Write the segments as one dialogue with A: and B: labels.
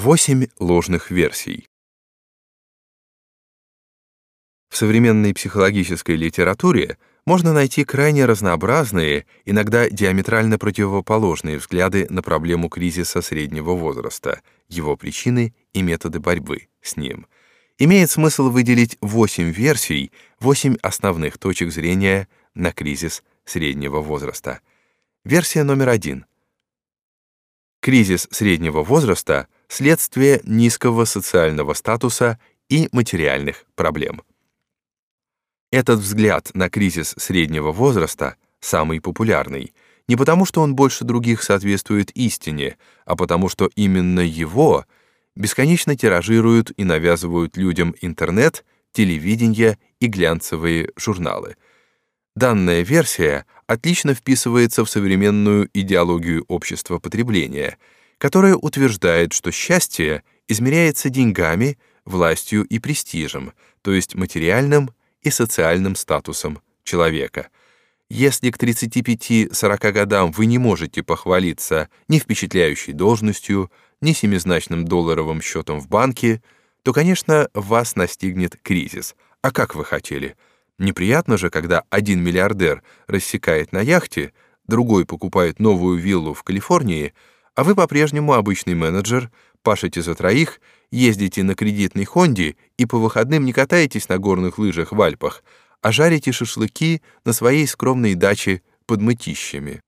A: Восемь ложных версий. В современной психологической литературе можно найти крайне разнообразные, иногда диаметрально противоположные взгляды на проблему кризиса среднего возраста, его причины и методы борьбы с ним. Имеет смысл выделить восемь версий, восемь основных точек зрения на кризис среднего возраста. Версия номер один. Кризис среднего возраста — следствие низкого социального статуса и материальных проблем. Этот взгляд на кризис среднего возраста самый популярный, не потому что он больше других соответствует истине, а потому что именно его бесконечно тиражируют и навязывают людям интернет, телевидение и глянцевые журналы. Данная версия отлично вписывается в современную идеологию общества потребления — которая утверждает, что счастье измеряется деньгами, властью и престижем, то есть материальным и социальным статусом человека. Если к 35-40 годам вы не можете похвалиться ни впечатляющей должностью, ни семизначным долларовым счетом в банке, то, конечно, вас настигнет кризис. А как вы хотели? Неприятно же, когда один миллиардер рассекает на яхте, другой покупает новую виллу в Калифорнии — а вы по-прежнему обычный менеджер, пашете за троих, ездите на кредитной Хонде и по выходным не катаетесь на горных лыжах в Альпах, а жарите шашлыки на своей скромной даче под мытищами.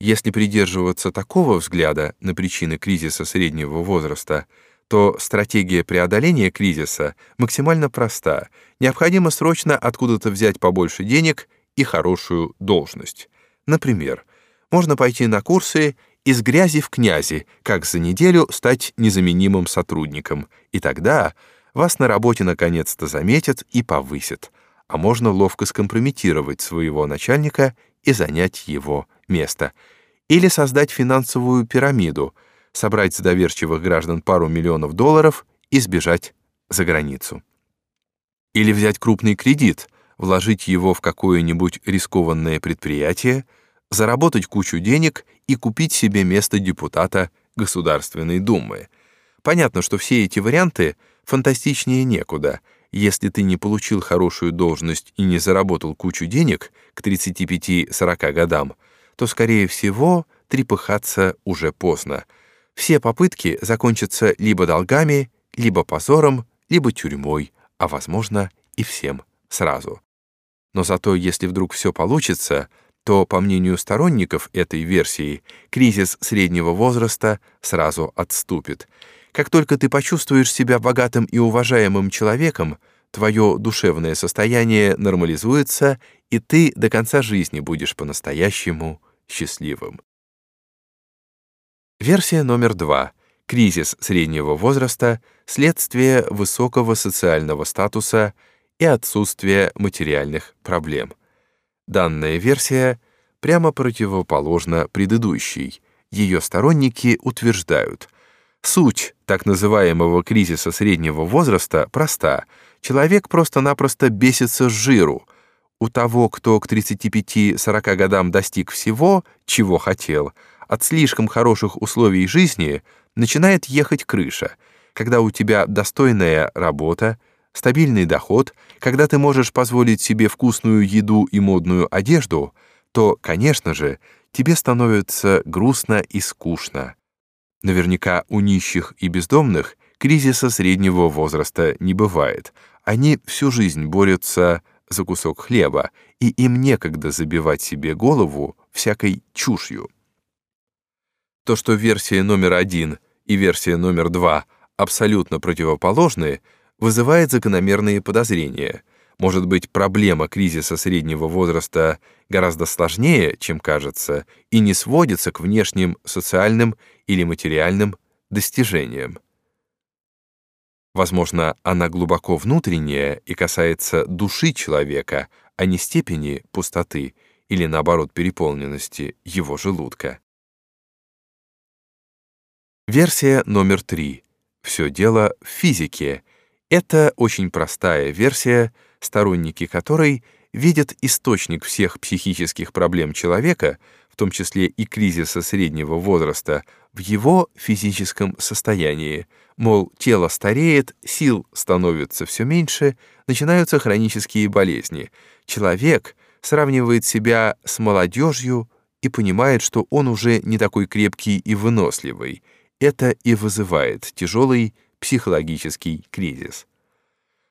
A: Если придерживаться такого взгляда на причины кризиса среднего возраста, то стратегия преодоления кризиса максимально проста. Необходимо срочно откуда-то взять побольше денег и хорошую должность. Например, можно пойти на курсы из грязи в князи, как за неделю стать незаменимым сотрудником, и тогда вас на работе наконец-то заметят и повысят, а можно ловко скомпрометировать своего начальника и занять его место. Или создать финансовую пирамиду, собрать с доверчивых граждан пару миллионов долларов и сбежать за границу. Или взять крупный кредит, вложить его в какое-нибудь рискованное предприятие — заработать кучу денег и купить себе место депутата Государственной Думы. Понятно, что все эти варианты фантастичнее некуда. Если ты не получил хорошую должность и не заработал кучу денег к 35-40 годам, то, скорее всего, трепыхаться уже поздно. Все попытки закончатся либо долгами, либо позором, либо тюрьмой, а, возможно, и всем сразу. Но зато, если вдруг все получится — то, по мнению сторонников этой версии, кризис среднего возраста сразу отступит. Как только ты почувствуешь себя богатым и уважаемым человеком, твое душевное состояние нормализуется, и ты до конца жизни будешь по-настоящему счастливым. Версия номер два. Кризис среднего возраста — следствие высокого социального статуса и отсутствия материальных проблем — Данная версия прямо противоположна предыдущей. Ее сторонники утверждают, суть так называемого кризиса среднего возраста проста. Человек просто-напросто бесится с жиру. У того, кто к 35-40 годам достиг всего, чего хотел, от слишком хороших условий жизни начинает ехать крыша. Когда у тебя достойная работа, стабильный доход, когда ты можешь позволить себе вкусную еду и модную одежду, то, конечно же, тебе становится грустно и скучно. Наверняка у нищих и бездомных кризиса среднего возраста не бывает. Они всю жизнь борются за кусок хлеба, и им некогда забивать себе голову всякой чушью. То, что версия номер один и версия номер два абсолютно противоположны — вызывает закономерные подозрения. Может быть, проблема кризиса среднего возраста гораздо сложнее, чем кажется, и не сводится к внешним социальным или материальным достижениям. Возможно, она глубоко внутренняя и касается души человека, а не степени пустоты или, наоборот, переполненности его желудка. Версия номер три. Все дело в физике это очень простая версия, сторонники которой видят источник всех психических проблем человека в том числе и кризиса среднего возраста, в его физическом состоянии. Мол, тело стареет, сил становится все меньше, начинаются хронические болезни. Человек сравнивает себя с молодежью и понимает, что он уже не такой крепкий и выносливый. Это и вызывает тяжелый психологический кризис.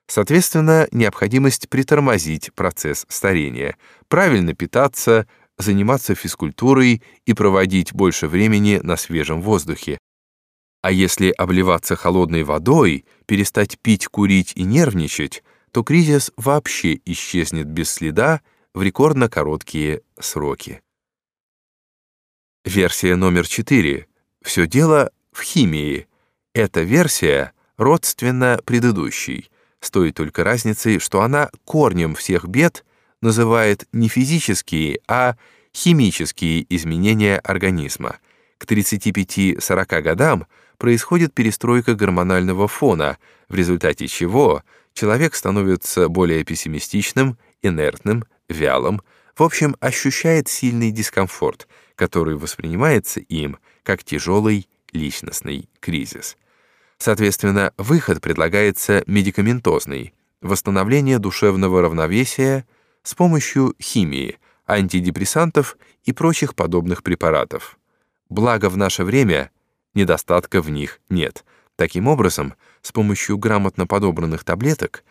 A: Соответственно, необходимость притормозить процесс старения, правильно питаться, заниматься физкультурой и проводить больше времени на свежем воздухе. А если обливаться холодной водой, перестать пить, курить и нервничать, то кризис вообще исчезнет без следа в рекордно короткие сроки. Версия номер 4. Все дело в химии. Эта версия родственна предыдущей, с той только разницей, что она корнем всех бед называет не физические, а химические изменения организма. К 35-40 годам происходит перестройка гормонального фона, в результате чего человек становится более пессимистичным, инертным, вялым, в общем, ощущает сильный дискомфорт, который воспринимается им как тяжелый личностный кризис. Соответственно, выход предлагается медикаментозный — восстановление душевного равновесия с помощью химии, антидепрессантов и прочих подобных препаратов. Благо в наше время недостатка в них нет. Таким образом, с помощью грамотно подобранных таблеток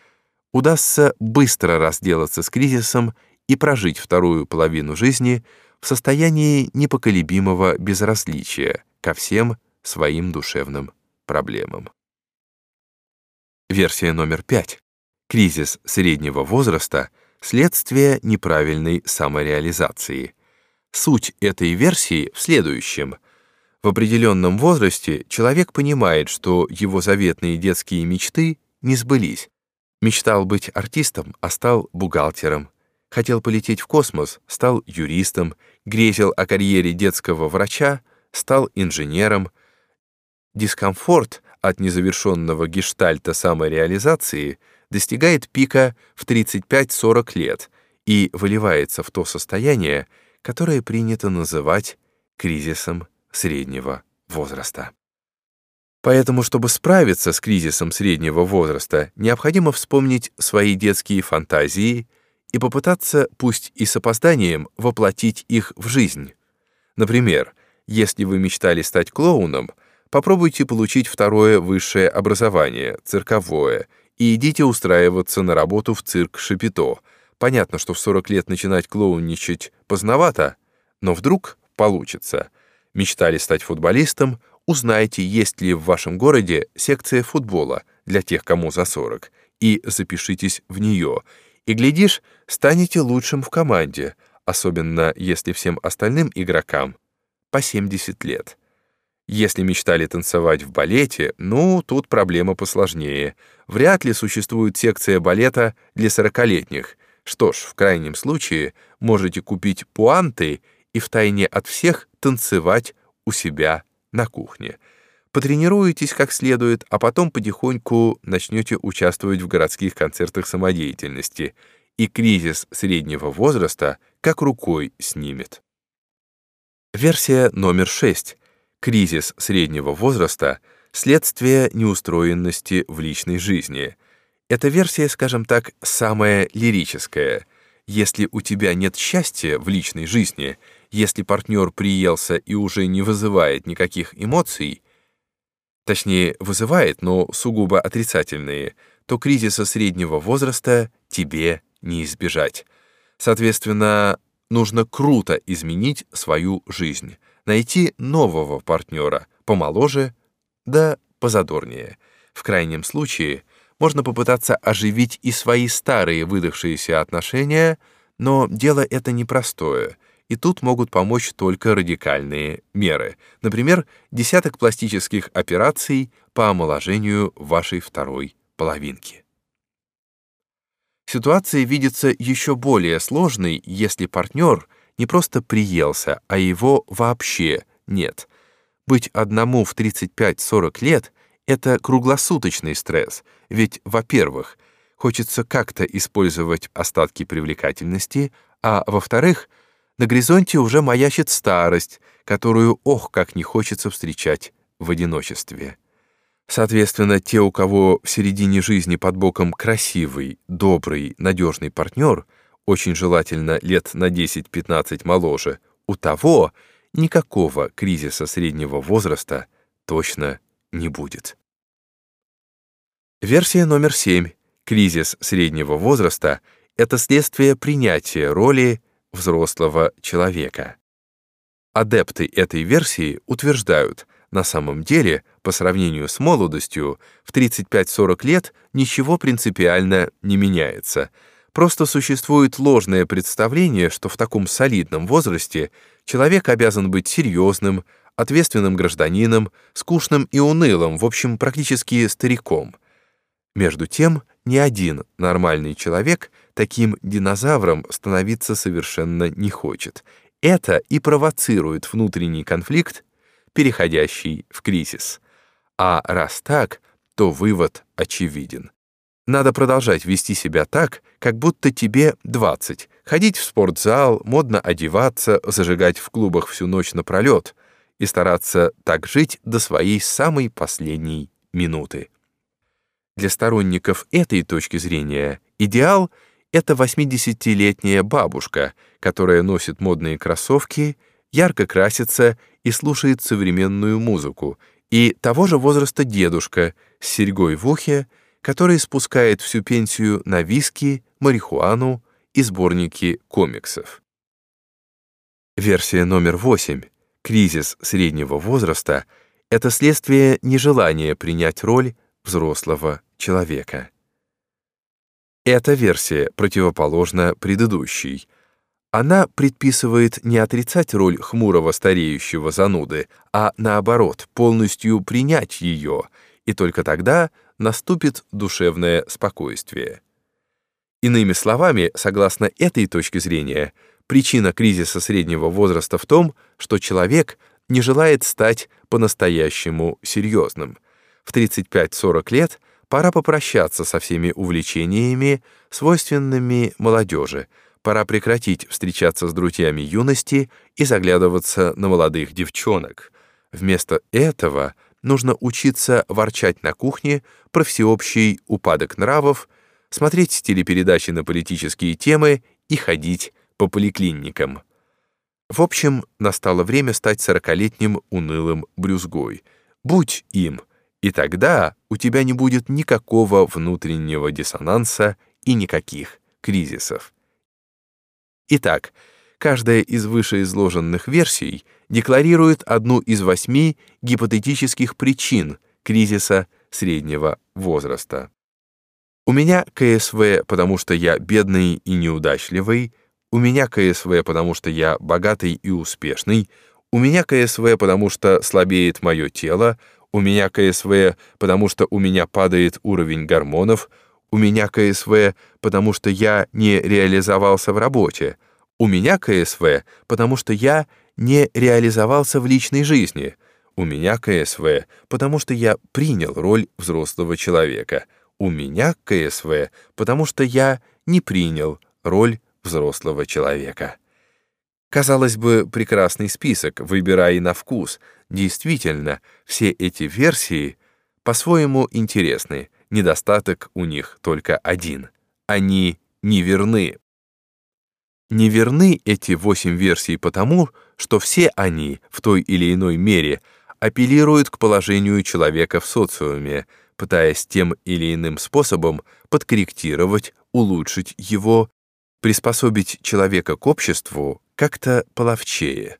A: удастся быстро разделаться с кризисом и прожить вторую половину жизни в состоянии непоколебимого безразличия ко всем своим душевным проблемам. Версия номер пять. Кризис среднего возраста — следствие неправильной самореализации. Суть этой версии в следующем. В определенном возрасте человек понимает, что его заветные детские мечты не сбылись. Мечтал быть артистом, а стал бухгалтером. Хотел полететь в космос, стал юристом. Грезил о карьере детского врача, стал инженером. Дискомфорт от незавершенного гештальта самореализации — достигает пика в 35-40 лет и выливается в то состояние, которое принято называть кризисом среднего возраста. Поэтому, чтобы справиться с кризисом среднего возраста, необходимо вспомнить свои детские фантазии и попытаться, пусть и с опозданием, воплотить их в жизнь. Например, если вы мечтали стать клоуном, попробуйте получить второе высшее образование, цирковое, и идите устраиваться на работу в цирк Шапито. Понятно, что в 40 лет начинать клоунничать поздновато, но вдруг получится. Мечтали стать футболистом? Узнайте, есть ли в вашем городе секция футбола для тех, кому за 40, и запишитесь в нее. И, глядишь, станете лучшим в команде, особенно если всем остальным игрокам по 70 лет. Если мечтали танцевать в балете, ну, тут проблема посложнее. Вряд ли существует секция балета для сорокалетних. Что ж, в крайнем случае, можете купить пуанты и втайне от всех танцевать у себя на кухне. Потренируетесь как следует, а потом потихоньку начнете участвовать в городских концертах самодеятельности, и кризис среднего возраста как рукой снимет. Версия номер 6 Кризис среднего возраста — следствие неустроенности в личной жизни. Эта версия, скажем так, самая лирическая. Если у тебя нет счастья в личной жизни, если партнер приелся и уже не вызывает никаких эмоций, точнее, вызывает, но сугубо отрицательные, то кризиса среднего возраста тебе не избежать. Соответственно, нужно круто изменить свою жизнь найти нового партнера, помоложе, да позадорнее. В крайнем случае можно попытаться оживить и свои старые выдохшиеся отношения, но дело это непростое, и тут могут помочь только радикальные меры. Например, десяток пластических операций по омоложению вашей второй половинки. Ситуация видится еще более сложной, если партнер — не просто приелся, а его вообще нет. Быть одному в 35-40 лет — это круглосуточный стресс, ведь, во-первых, хочется как-то использовать остатки привлекательности, а во-вторых, на горизонте уже маячит старость, которую, ох, как не хочется встречать в одиночестве. Соответственно, те, у кого в середине жизни под боком красивый, добрый, надежный партнер, очень желательно лет на 10-15 моложе, у того никакого кризиса среднего возраста точно не будет. Версия номер 7. Кризис среднего возраста — это следствие принятия роли взрослого человека. Адепты этой версии утверждают, на самом деле, по сравнению с молодостью, в 35-40 лет ничего принципиально не меняется. Просто существует ложное представление, что в таком солидном возрасте человек обязан быть серьезным, ответственным гражданином, скучным и унылым, в общем, практически стариком. Между тем, ни один нормальный человек таким динозавром становиться совершенно не хочет. Это и провоцирует внутренний конфликт, переходящий в кризис. А раз так, то вывод очевиден. Надо продолжать вести себя так, как будто тебе 20, ходить в спортзал, модно одеваться, зажигать в клубах всю ночь напролет и стараться так жить до своей самой последней минуты. Для сторонников этой точки зрения идеал — это 80-летняя бабушка, которая носит модные кроссовки, ярко красится и слушает современную музыку, и того же возраста дедушка с серьгой в ухе, который спускает всю пенсию на виски, марихуану и сборники комиксов. Версия номер 8. Кризис среднего возраста — это следствие нежелания принять роль взрослого человека. Эта версия противоположна предыдущей. Она предписывает не отрицать роль хмурого стареющего зануды, а наоборот, полностью принять ее, и только тогда наступит душевное спокойствие. Иными словами, согласно этой точке зрения, причина кризиса среднего возраста в том, что человек не желает стать по-настоящему серьезным — в 35-40 лет пора попрощаться со всеми увлечениями, свойственными молодежи, пора прекратить встречаться с друзьями юности и заглядываться на молодых девчонок. Вместо этого нужно учиться ворчать на кухне про всеобщий упадок нравов, смотреть телепередачи на политические темы и ходить по поликлиникам. В общем, настало время стать сорокалетним унылым брюзгой. Будь им — и тогда у тебя не будет никакого внутреннего диссонанса и никаких кризисов. Итак, каждая из вышеизложенных версий декларирует одну из восьми гипотетических причин кризиса среднего возраста. У меня КСВ, потому что я бедный и неудачливый, у меня КСВ, потому что я богатый и успешный, у меня КСВ, потому что слабеет мое тело, у меня КСВ, потому что у меня падает уровень гормонов, у меня КСВ, потому что я не реализовался в работе, у меня КСВ, потому что я не реализовался в личной жизни, у меня КСВ, потому что я принял роль взрослого человека, у меня КСВ, потому что я не принял роль взрослого человека. Казалось бы, прекрасный список, выбирай на вкус. Действительно, все эти версии по-своему интересны. Недостаток у них только один. Они неверны. Неверны эти восемь версий потому, что все они в той или иной мере апеллируют к положению человека в социуме, пытаясь тем или иным способом подкорректировать, улучшить его, приспособить человека к обществу, как-то половчее.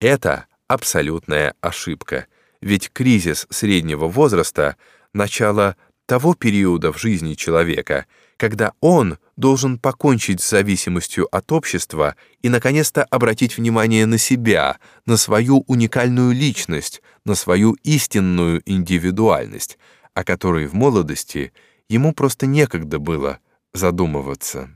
A: Это абсолютная ошибка, ведь кризис среднего возраста — начало того периода в жизни человека, когда он должен покончить с зависимостью от общества и, наконец-то, обратить внимание на себя, на свою уникальную личность, на свою истинную индивидуальность, о которой в молодости ему просто некогда было задумываться.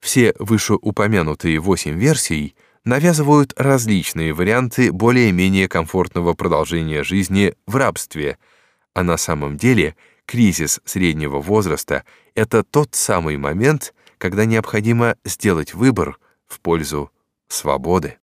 A: Все вышеупомянутые восемь версий навязывают различные варианты более-менее комфортного продолжения жизни в рабстве, а на самом деле кризис среднего возраста — это тот самый момент, когда необходимо сделать выбор в пользу свободы.